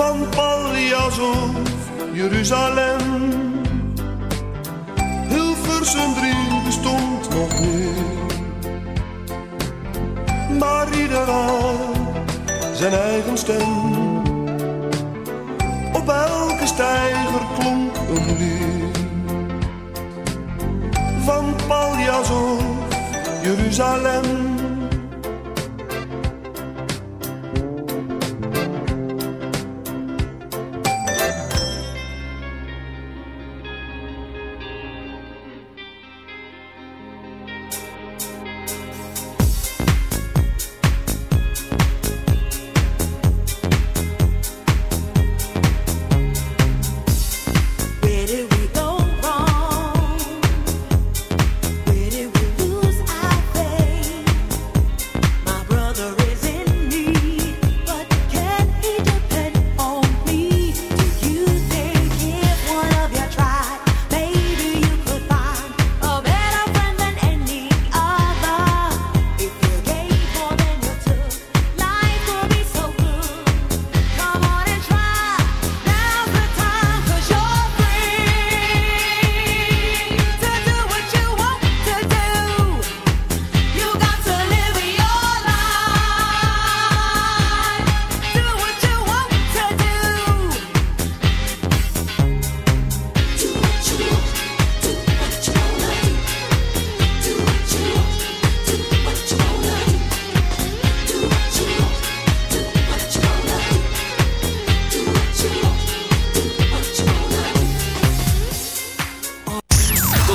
van Paljas of Jeruzalem. Hilversum drie bestond nog niet. Maar ieder had zijn eigen stem. Op elke stijger klonk een lied. Van Paljas of Jeruzalem.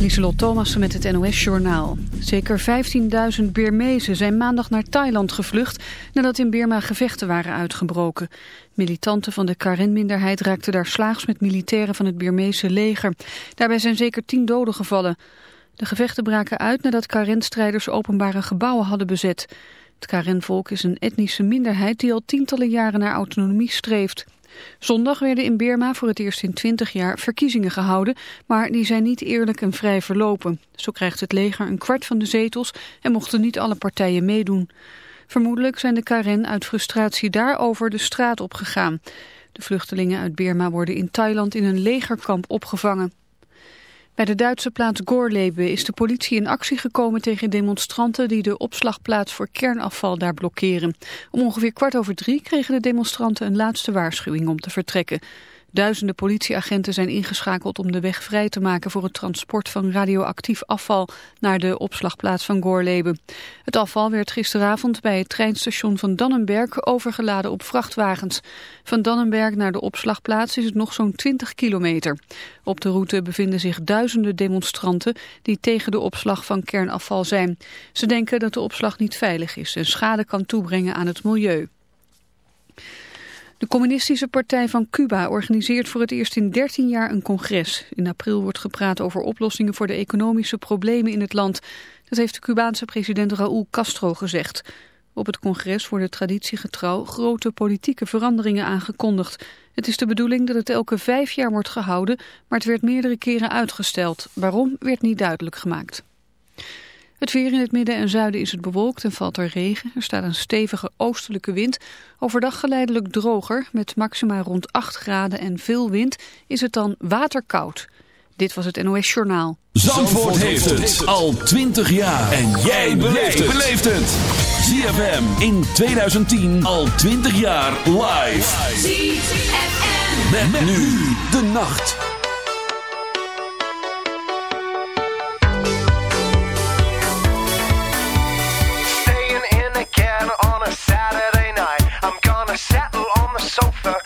Lieselot Thomassen met het NOS-journaal. Zeker 15.000 Birmezen zijn maandag naar Thailand gevlucht... nadat in Birma gevechten waren uitgebroken. Militanten van de Karen-minderheid raakten daar slaags met militairen van het Birmeese leger. Daarbij zijn zeker tien doden gevallen. De gevechten braken uit nadat Karen-strijders openbare gebouwen hadden bezet. Het Karen-volk is een etnische minderheid die al tientallen jaren naar autonomie streeft. Zondag werden in Birma voor het eerst in 20 jaar verkiezingen gehouden, maar die zijn niet eerlijk en vrij verlopen. Zo krijgt het leger een kwart van de zetels en mochten niet alle partijen meedoen. Vermoedelijk zijn de Karen uit frustratie daarover de straat opgegaan. De vluchtelingen uit Birma worden in Thailand in een legerkamp opgevangen. Bij de Duitse plaats Gorlebe is de politie in actie gekomen tegen demonstranten die de opslagplaats voor kernafval daar blokkeren. Om ongeveer kwart over drie kregen de demonstranten een laatste waarschuwing om te vertrekken. Duizenden politieagenten zijn ingeschakeld om de weg vrij te maken voor het transport van radioactief afval naar de opslagplaats van Gorleben. Het afval werd gisteravond bij het treinstation van Dannenberg overgeladen op vrachtwagens. Van Dannenberg naar de opslagplaats is het nog zo'n 20 kilometer. Op de route bevinden zich duizenden demonstranten die tegen de opslag van kernafval zijn. Ze denken dat de opslag niet veilig is en schade kan toebrengen aan het milieu. De communistische partij van Cuba organiseert voor het eerst in 13 jaar een congres. In april wordt gepraat over oplossingen voor de economische problemen in het land. Dat heeft de Cubaanse president Raúl Castro gezegd. Op het congres worden traditiegetrouw grote politieke veranderingen aangekondigd. Het is de bedoeling dat het elke vijf jaar wordt gehouden, maar het werd meerdere keren uitgesteld. Waarom werd niet duidelijk gemaakt. Het weer in het midden en zuiden is het bewolkt en valt er regen. Er staat een stevige oostelijke wind. Overdag geleidelijk droger, met maxima rond 8 graden en veel wind, is het dan waterkoud. Dit was het NOS Journaal. Zandvoort, heeft het al 20 jaar. En jij beleeft het. ZFM in 2010 al 20 jaar live. ZFM. met nu de nacht. settle on the sofa.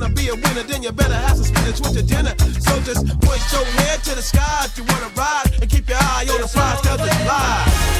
wanna be a winner, then you better have some spinach with your dinner. So just point your head to the sky if you wanna ride, and keep your eye on the prize, cause it's live.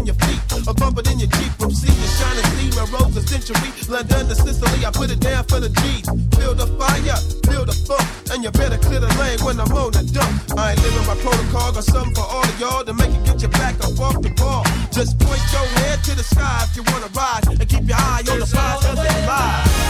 In your feet, or bump in your Jeep. From sea to shining steam, a rose a century. London to Sicily, I put it down for the G's. Feel the fire, feel the funk, and you better clear the lane when I'm on the dump. I ain't living by protocol, got something for all of y'all to make it get your back up off the ball. Just point your head to the sky if you wanna rise, and keep your eye on the prize, cause it's live.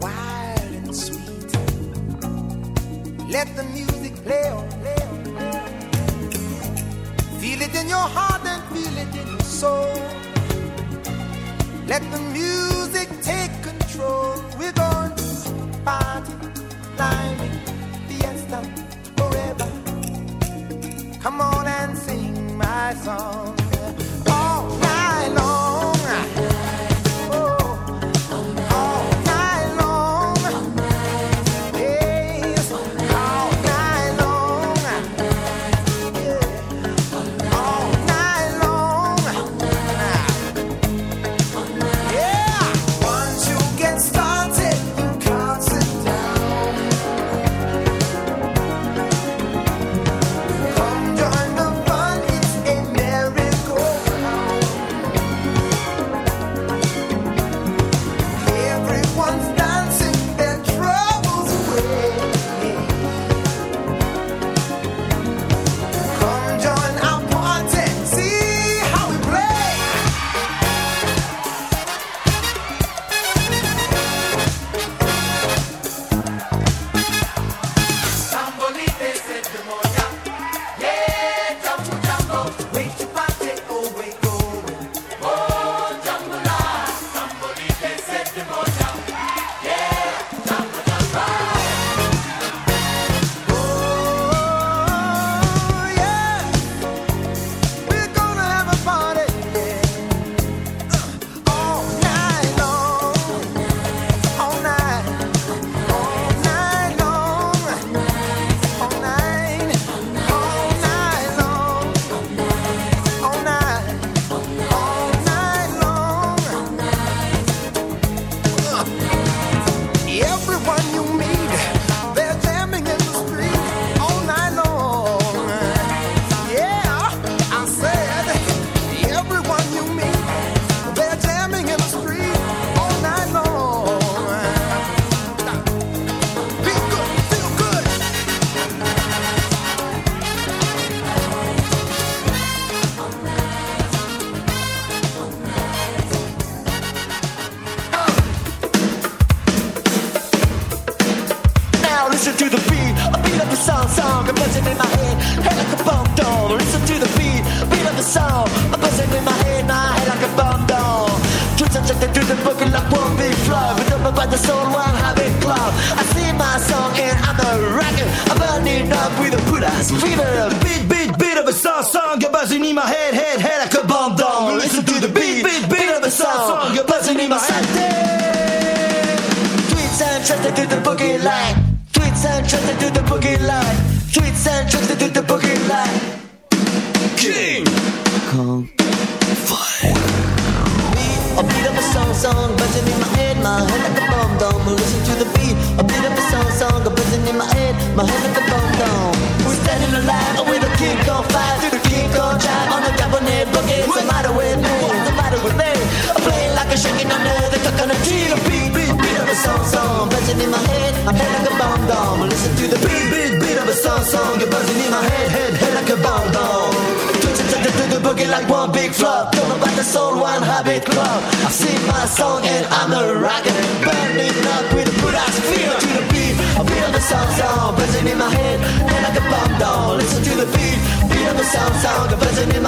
wild and sweet. Let the music play on. Feel it in your heart and feel it in your soul. Let the music take control. We're going to party, fiesta, forever. Come on and sing my song.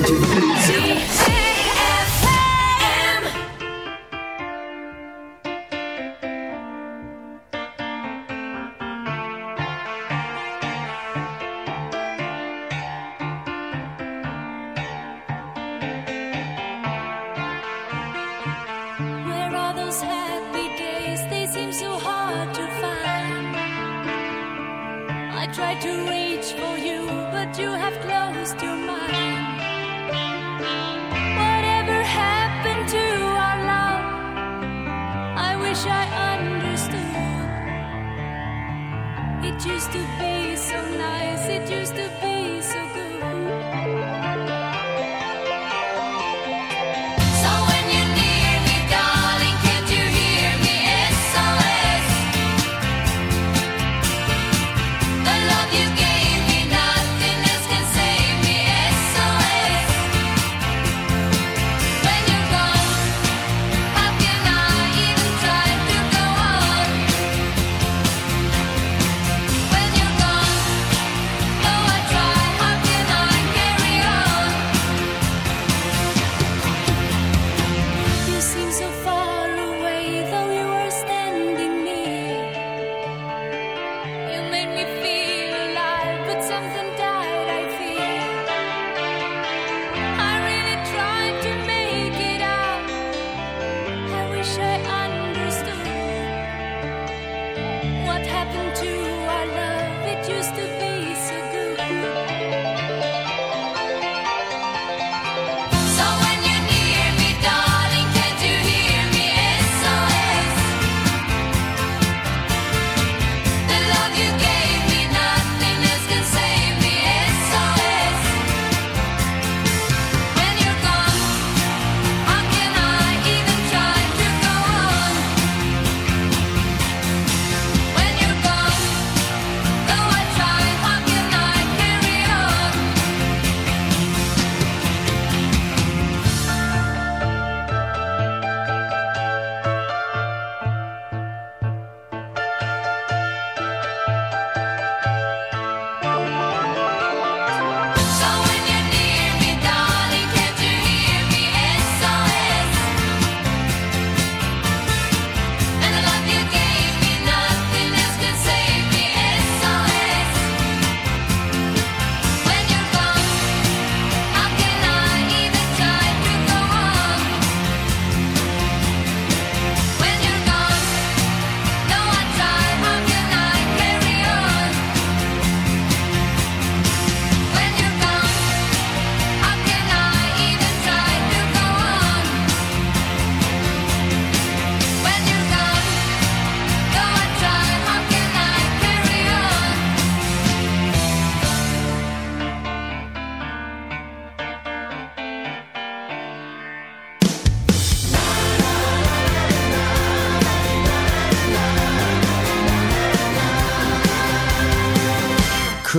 listen to the beat.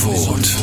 Zandvoort.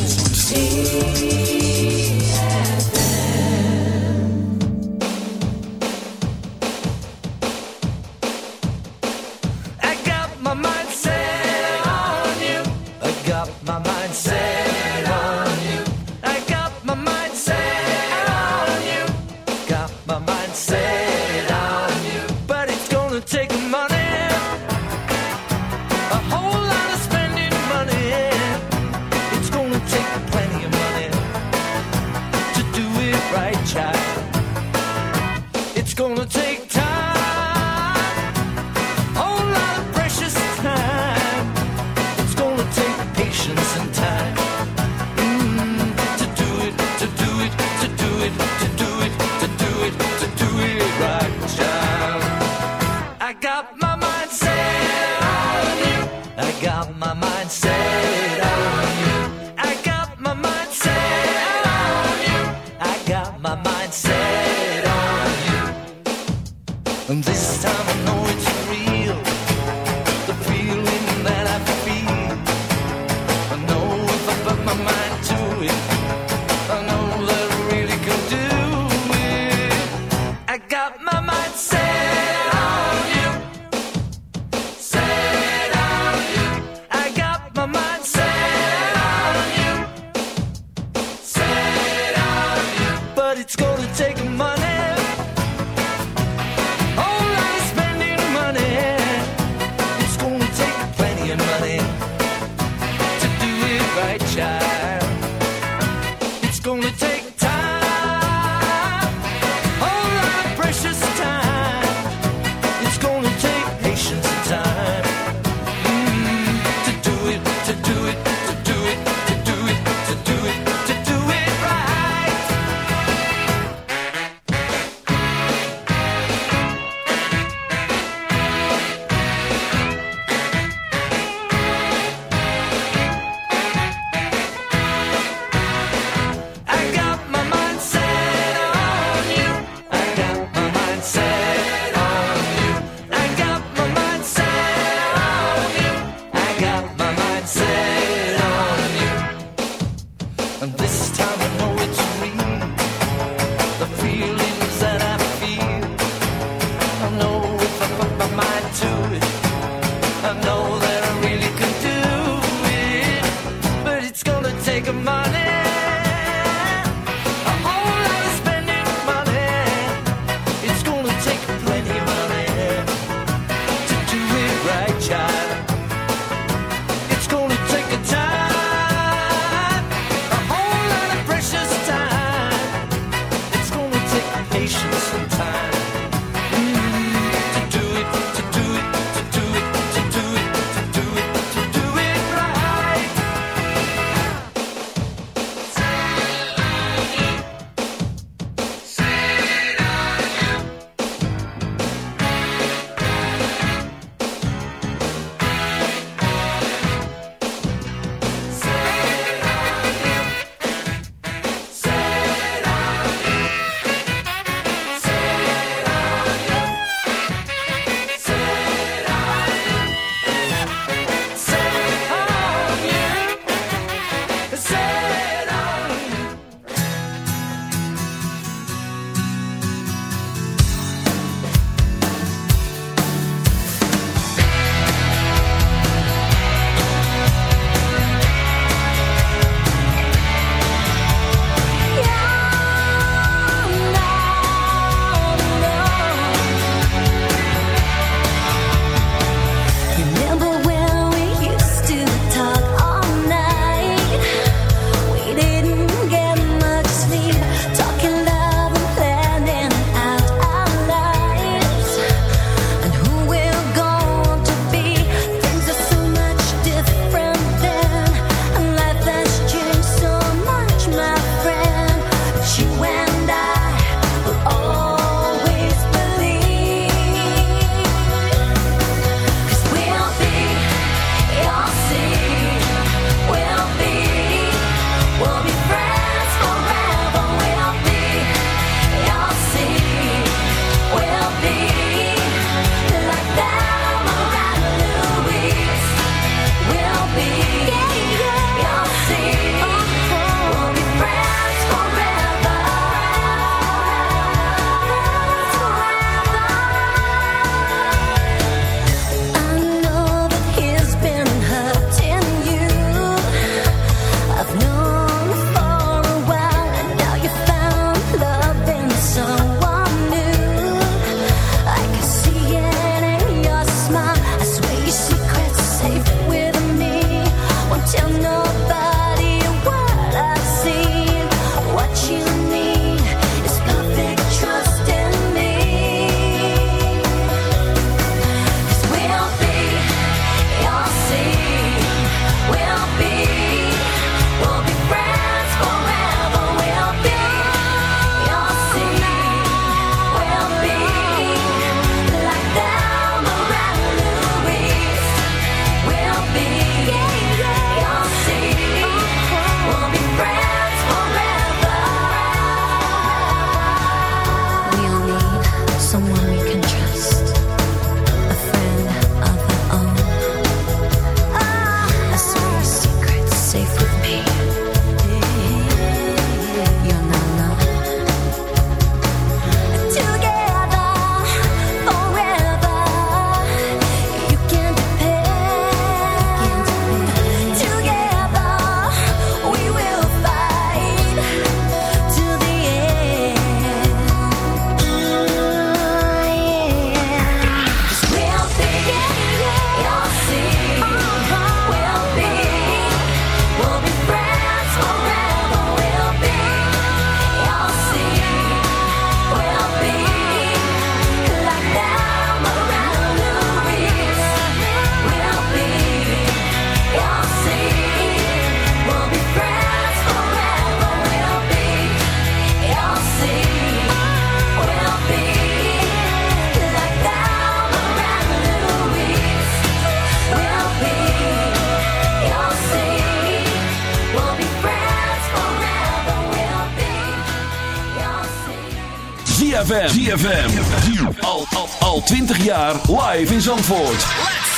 ZFM. ZFM. Al, al, al 20 jaar live in Zandvoort. Let's.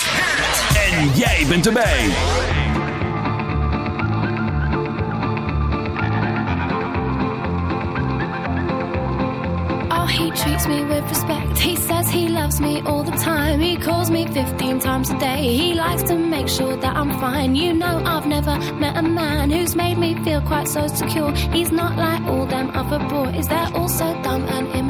En jij bent erbij. Oh, he treats me with respect. He says he loves me all the time. He calls me 15 times a day. He likes to make sure that I'm fine. You know I've never met a man who's made me feel quite so secure. He's not like all them other boys. They're all so dumb and immature.